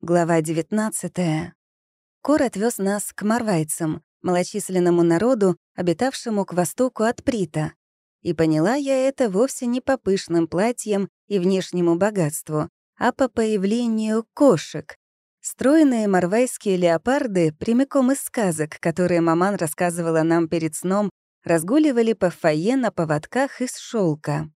Глава 19. Кор отвез нас к марвайцам, малочисленному народу, обитавшему к востоку от Прита. И поняла я это вовсе не по пышным платьям и внешнему богатству, а по появлению кошек. Стройные марвайские леопарды прямиком из сказок, которые маман рассказывала нам перед сном, разгуливали по фойе на поводках из шелка.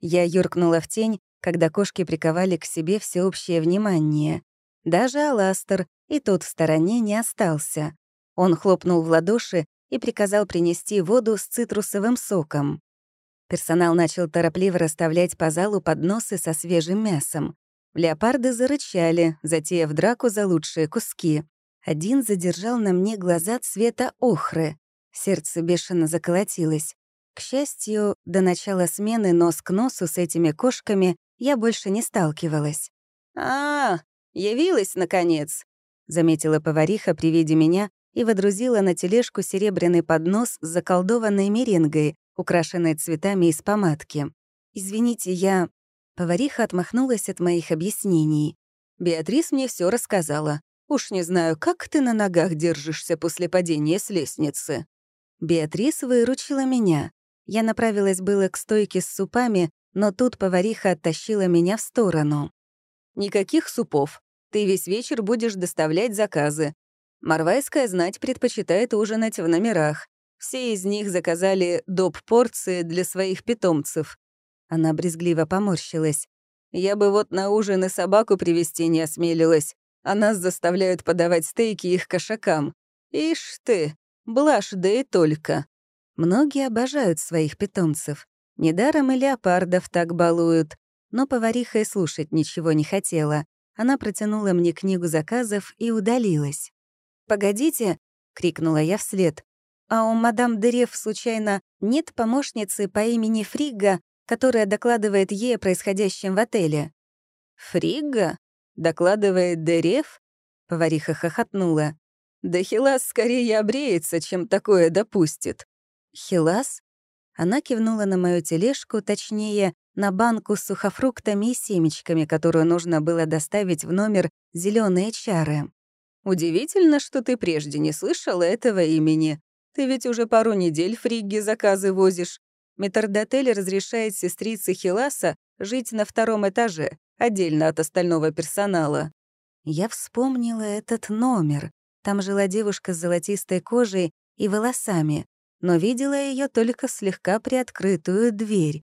Я юркнула в тень, когда кошки приковали к себе всеобщее внимание даже Аластер, и тот в стороне не остался. Он хлопнул в ладоши и приказал принести воду с цитрусовым соком. Персонал начал торопливо расставлять по залу подносы со свежим мясом. Леопарды зарычали, затеяв драку за лучшие куски. Один задержал на мне глаза цвета охры. Сердце бешено заколотилось. К счастью, до начала смены нос к носу с этими кошками я больше не сталкивалась. а, «Явилась, наконец!» — заметила повариха при виде меня и водрузила на тележку серебряный поднос с заколдованной меренгой, украшенной цветами из помадки. «Извините, я...» Повариха отмахнулась от моих объяснений. «Беатрис мне все рассказала. Уж не знаю, как ты на ногах держишься после падения с лестницы». Беатрис выручила меня. Я направилась было к стойке с супами, но тут повариха оттащила меня в сторону. «Никаких супов. Ты весь вечер будешь доставлять заказы. Марвайская знать предпочитает ужинать в номерах. Все из них заказали доп. порции для своих питомцев. Она брезгливо поморщилась. Я бы вот на ужин и собаку привести не осмелилась, а нас заставляют подавать стейки их кошакам. Ишь ты, блажь да и только. Многие обожают своих питомцев. Недаром и леопардов так балуют. Но повариха и слушать ничего не хотела. Она протянула мне книгу заказов и удалилась. «Погодите!» — крикнула я вслед. «А у мадам Дерев, случайно, нет помощницы по имени Фрига, которая докладывает ей о происходящем в отеле?» Фрига? Докладывает Дерев?» — повариха хохотнула. «Да Хилас скорее обреется, чем такое допустит». «Хилас?» Она кивнула на мою тележку, точнее, на банку с сухофруктами и семечками, которую нужно было доставить в номер зеленые чары. «Удивительно, что ты прежде не слышала этого имени. Ты ведь уже пару недель Фриги заказы возишь. Метрдотель разрешает сестрице Хиласа жить на втором этаже, отдельно от остального персонала». Я вспомнила этот номер. Там жила девушка с золотистой кожей и волосами, но видела ее только слегка приоткрытую дверь.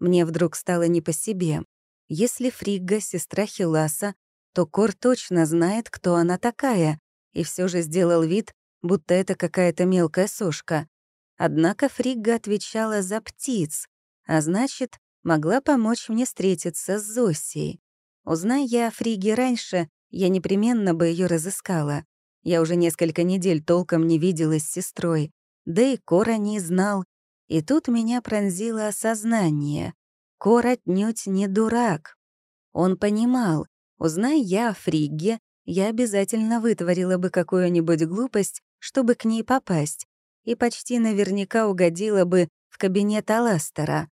Мне вдруг стало не по себе. Если Фригга — сестра Хиласа, то Кор точно знает, кто она такая, и все же сделал вид, будто это какая-то мелкая сошка. Однако Фригга отвечала за птиц, а значит, могла помочь мне встретиться с Зосей. Узнай я о Фриге раньше, я непременно бы ее разыскала. Я уже несколько недель толком не виделась с сестрой. Да и Кора не знал, и тут меня пронзило осознание. Кор отнюдь не дурак. Он понимал, узнай я о Фригге, я обязательно вытворила бы какую-нибудь глупость, чтобы к ней попасть, и почти наверняка угодила бы в кабинет Аластера.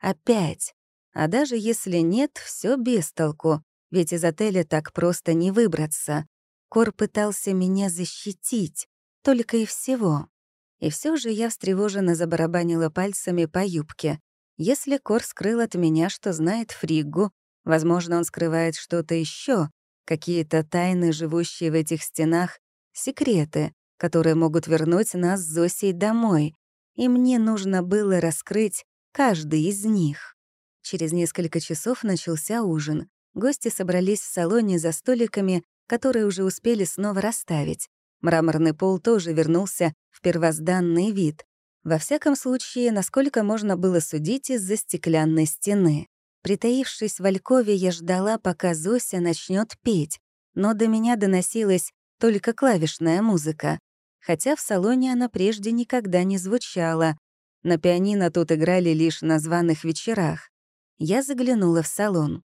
Опять. А даже если нет, всё без толку, ведь из отеля так просто не выбраться. Кор пытался меня защитить, только и всего. И все же я встревоженно забарабанила пальцами по юбке. Если Кор скрыл от меня, что знает Фриггу, возможно, он скрывает что-то еще, какие-то тайны, живущие в этих стенах, секреты, которые могут вернуть нас с Зосей домой. И мне нужно было раскрыть каждый из них. Через несколько часов начался ужин. Гости собрались в салоне за столиками, которые уже успели снова расставить. Мраморный пол тоже вернулся в первозданный вид. Во всяком случае, насколько можно было судить из-за стеклянной стены. Притаившись в Алькове, я ждала, пока Зося начнет петь, но до меня доносилась только клавишная музыка, хотя в салоне она прежде никогда не звучала. На пианино тут играли лишь на званых вечерах. Я заглянула в салон.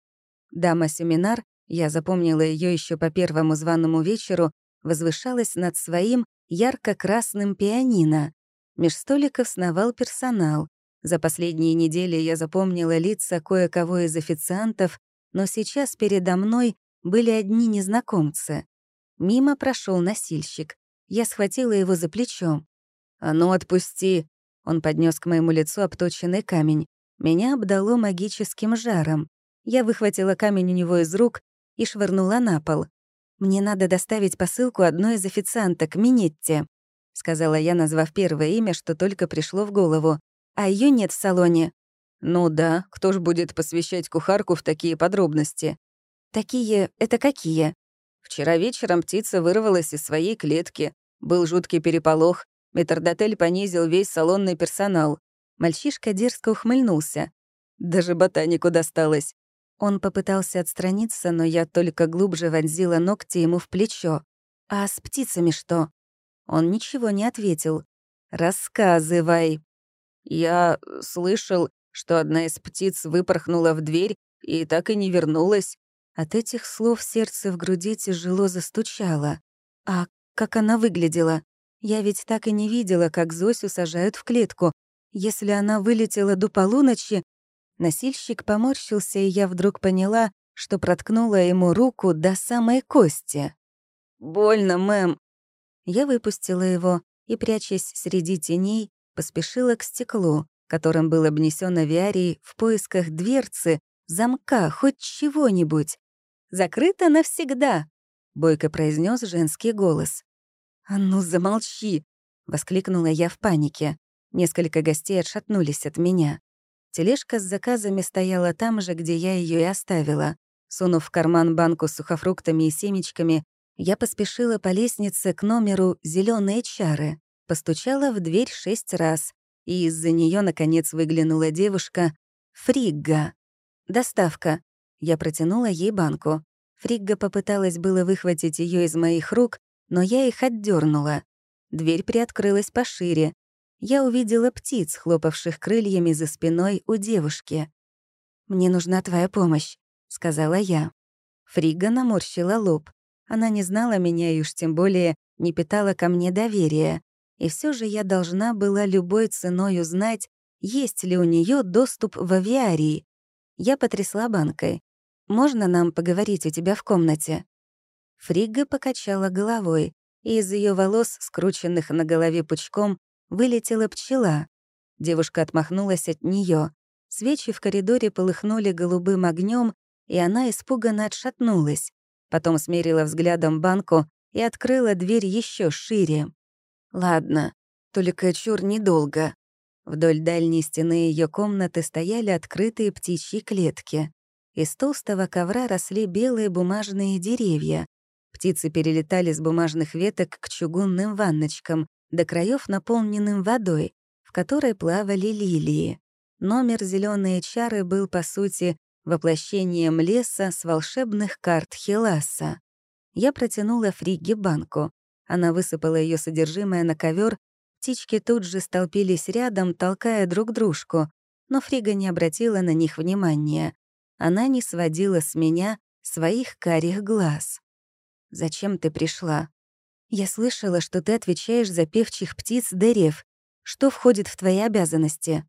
Дама-семинар, я запомнила ее еще по первому званому вечеру, возвышалась над своим ярко-красным пианино. Меж столиков сновал персонал. За последние недели я запомнила лица кое-кого из официантов, но сейчас передо мной были одни незнакомцы. Мимо прошел носильщик. Я схватила его за плечо. «А ну, отпусти!» Он поднес к моему лицу обточенный камень. Меня обдало магическим жаром. Я выхватила камень у него из рук и швырнула на пол. «Мне надо доставить посылку одной из официанток Минетти», — сказала я, назвав первое имя, что только пришло в голову. «А ее нет в салоне». «Ну да, кто ж будет посвящать кухарку в такие подробности?» «Такие — это какие?» «Вчера вечером птица вырвалась из своей клетки. Был жуткий переполох. Метрдотель понизил весь салонный персонал. Мальчишка дерзко ухмыльнулся. Даже ботанику досталось. Он попытался отстраниться, но я только глубже вонзила ногти ему в плечо. «А с птицами что?» Он ничего не ответил. «Рассказывай». Я слышал, что одна из птиц выпорхнула в дверь и так и не вернулась. От этих слов сердце в груди тяжело застучало. А как она выглядела? Я ведь так и не видела, как Зосю сажают в клетку. Если она вылетела до полуночи, Носильщик поморщился, и я вдруг поняла, что проткнула ему руку до самой кости. «Больно, мэм!» Я выпустила его и, прячась среди теней, поспешила к стеклу, которым был обнесен авиарий в поисках дверцы, замка, хоть чего-нибудь. «Закрыто навсегда!» — бойко произнес женский голос. «А ну, замолчи!» — воскликнула я в панике. Несколько гостей отшатнулись от меня. Тележка с заказами стояла там же, где я ее и оставила. Сунув в карман банку с сухофруктами и семечками, я поспешила по лестнице к номеру зеленые чары», постучала в дверь шесть раз, и из-за нее наконец, выглянула девушка «Фригга». «Доставка». Я протянула ей банку. Фригга попыталась было выхватить ее из моих рук, но я их отдернула. Дверь приоткрылась пошире, я увидела птиц, хлопавших крыльями за спиной у девушки. «Мне нужна твоя помощь», — сказала я. Фрига наморщила лоб. Она не знала меня и уж тем более не питала ко мне доверия. И все же я должна была любой ценой узнать, есть ли у нее доступ в авиарии. Я потрясла банкой. «Можно нам поговорить у тебя в комнате?» Фрига покачала головой, и из ее волос, скрученных на голове пучком, вылетела пчела. Девушка отмахнулась от нее. Свечи в коридоре полыхнули голубым огнем, и она испуганно отшатнулась. Потом смерила взглядом банку и открыла дверь еще шире. «Ладно, только чур недолго». Вдоль дальней стены ее комнаты стояли открытые птичьи клетки. Из толстого ковра росли белые бумажные деревья. Птицы перелетали с бумажных веток к чугунным ванночкам, до краев наполненным водой, в которой плавали лилии. Номер «Зеленые чары» был, по сути, воплощением леса с волшебных карт Хеласа. Я протянула Фриге банку. Она высыпала ее содержимое на ковер. Птички тут же столпились рядом, толкая друг дружку, но Фрига не обратила на них внимания. Она не сводила с меня своих карих глаз. «Зачем ты пришла?» Я слышала, что ты отвечаешь за певчих птиц дерев. Что входит в твои обязанности?»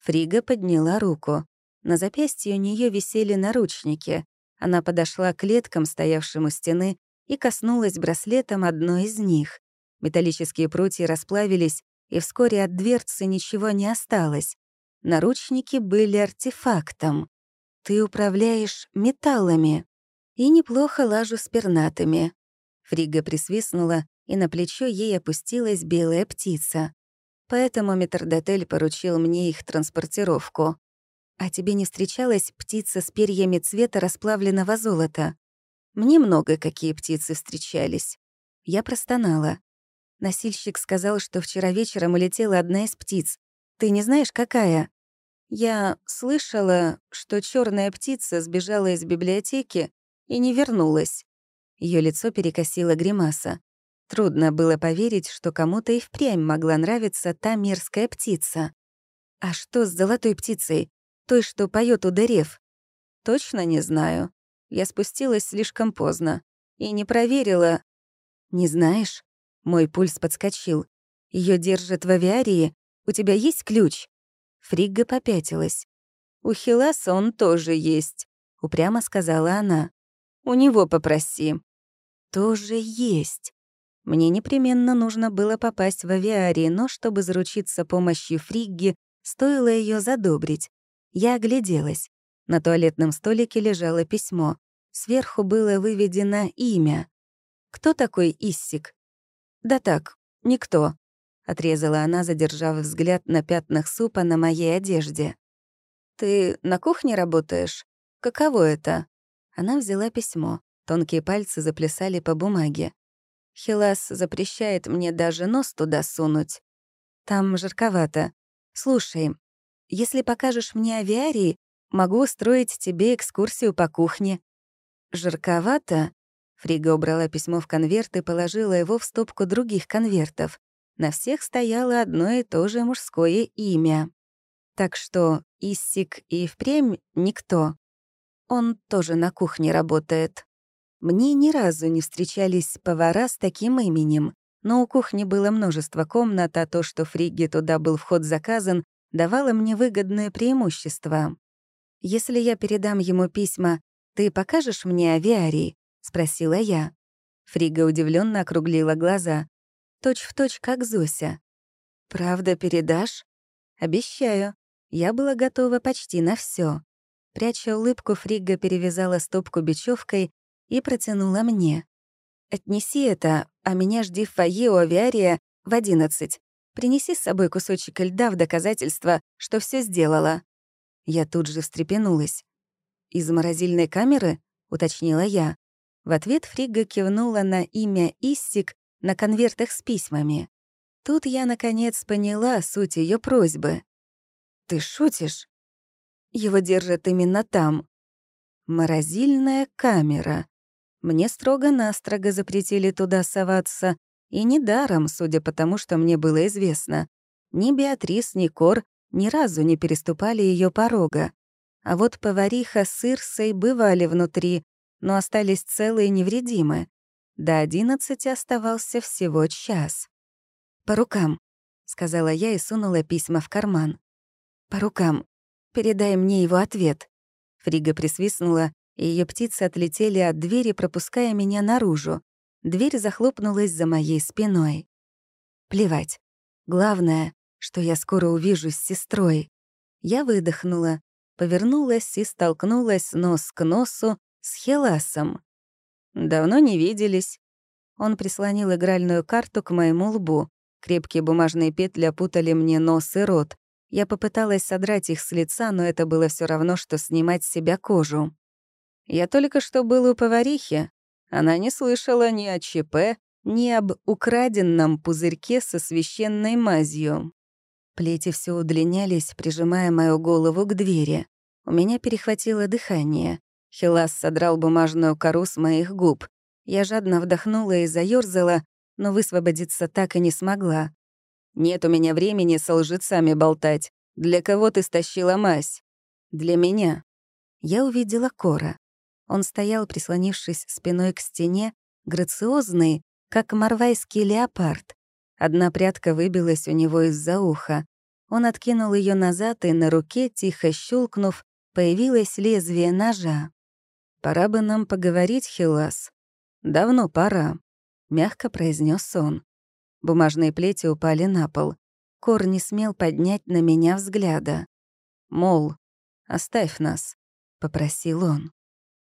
Фрига подняла руку. На запястье у нее висели наручники. Она подошла к клеткам, стоявшим у стены, и коснулась браслетом одной из них. Металлические прутья расплавились, и вскоре от дверцы ничего не осталось. Наручники были артефактом. Ты управляешь металлами. И неплохо лажу с пернатыми. Фрига присвистнула, и на плечо ей опустилась белая птица. Поэтому метрдотель поручил мне их транспортировку. «А тебе не встречалась птица с перьями цвета расплавленного золота?» «Мне много какие птицы встречались». Я простонала. Носильщик сказал, что вчера вечером улетела одна из птиц. «Ты не знаешь, какая?» Я слышала, что черная птица сбежала из библиотеки и не вернулась. Ее лицо перекосило гримаса. Трудно было поверить, что кому-то и впрямь могла нравиться та мерзкая птица. А что с золотой птицей? Той, что поет у дерев? Точно не знаю. Я спустилась слишком поздно. И не проверила. Не знаешь? Мой пульс подскочил. Ее держат в авиарии. У тебя есть ключ? Фригга попятилась. У Хиласа он тоже есть, упрямо сказала она. У него попроси тоже есть. Мне непременно нужно было попасть в авиарий, но чтобы заручиться помощью Фригги, стоило ее задобрить. Я огляделась. На туалетном столике лежало письмо. Сверху было выведено имя. «Кто такой Иссик?» «Да так, никто», — отрезала она, задержав взгляд на пятнах супа на моей одежде. «Ты на кухне работаешь? Каково это?» Она взяла письмо. Тонкие пальцы заплясали по бумаге. «Хилас запрещает мне даже нос туда сунуть. Там жарковато. Слушай, если покажешь мне авиарии, могу устроить тебе экскурсию по кухне». «Жарковато?» Фрига убрала письмо в конверт и положила его в стопку других конвертов. На всех стояло одно и то же мужское имя. Так что Иссик и впрямь никто. Он тоже на кухне работает. Мне ни разу не встречались повара с таким именем, но у кухни было множество комнат, а то, что фриге туда был вход заказан, давало мне выгодное преимущество. «Если я передам ему письма, ты покажешь мне авиарий?» — спросила я. Фрига удивленно округлила глаза. Точь в точь, как Зося. «Правда передашь?» «Обещаю. Я была готова почти на все. Пряча улыбку, Фрига перевязала стопку бечевкой и протянула мне. «Отнеси это, а меня жди в фойе у авиария в одиннадцать. Принеси с собой кусочек льда в доказательство, что все сделала». Я тут же встрепенулась. «Из морозильной камеры?» — уточнила я. В ответ фрига кивнула на имя Иссик на конвертах с письмами. Тут я, наконец, поняла суть ее просьбы. «Ты шутишь?» «Его держат именно там». «Морозильная камера», мне строго-настрого запретили туда соваться, и не даром, судя по тому, что мне было известно. Ни Беатрис, ни Кор ни разу не переступали ее порога. А вот повариха с Ирсой бывали внутри, но остались целые и невредимы. До одиннадцати оставался всего час. «По рукам», — сказала я и сунула письма в карман. «По рукам. Передай мне его ответ». Фрига присвистнула ее птицы отлетели от двери, пропуская меня наружу. Дверь захлопнулась за моей спиной. Плевать. Главное, что я скоро увижусь с сестрой. Я выдохнула, повернулась и столкнулась нос к носу с Хеласом. «Давно не виделись». Он прислонил игральную карту к моему лбу. Крепкие бумажные петли опутали мне нос и рот. Я попыталась содрать их с лица, но это было все равно, что снимать с себя кожу. Я только что был у поварихи. Она не слышала ни о ЧП, ни об украденном пузырьке со священной мазью. Плети все удлинялись, прижимая мою голову к двери. У меня перехватило дыхание. Хилас содрал бумажную кору с моих губ. Я жадно вдохнула и заёрзала, но высвободиться так и не смогла. «Нет у меня времени со лжецами болтать. Для кого ты стащила мазь?» «Для меня». Я увидела Кора. Он стоял, прислонившись спиной к стене, грациозный, как марвайский леопард. Одна прядка выбилась у него из-за уха. Он откинул ее назад, и на руке, тихо щелкнув, появилось лезвие ножа. «Пора бы нам поговорить, Хилас. Давно пора», — мягко произнес он. Бумажные плети упали на пол. Кор не смел поднять на меня взгляда. «Мол, оставь нас», — попросил он.